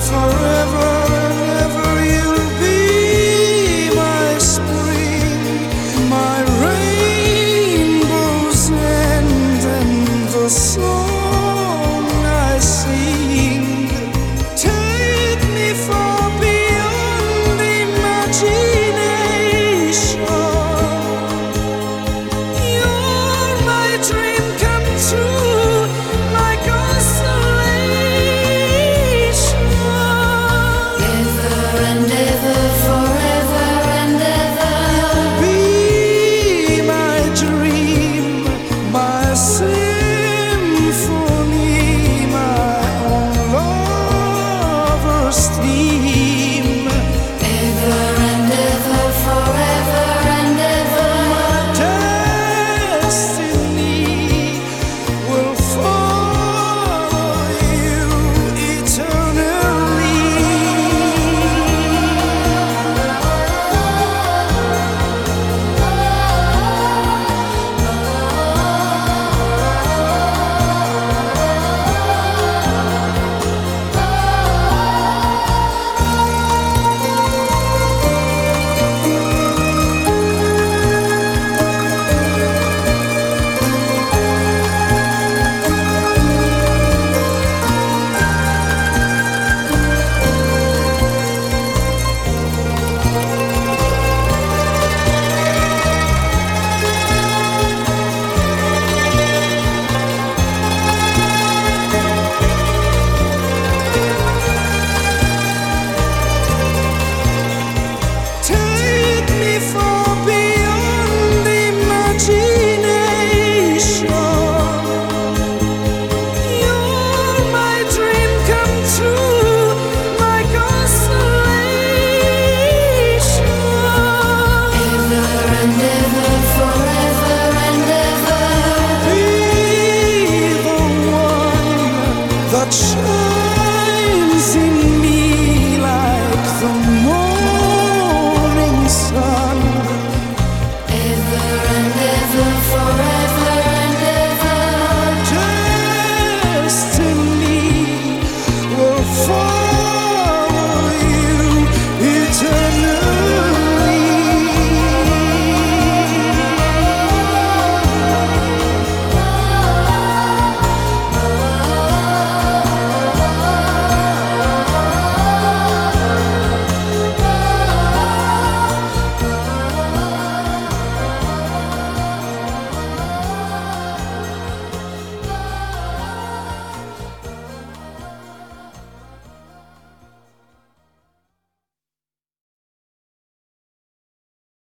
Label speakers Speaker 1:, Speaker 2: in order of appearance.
Speaker 1: forever.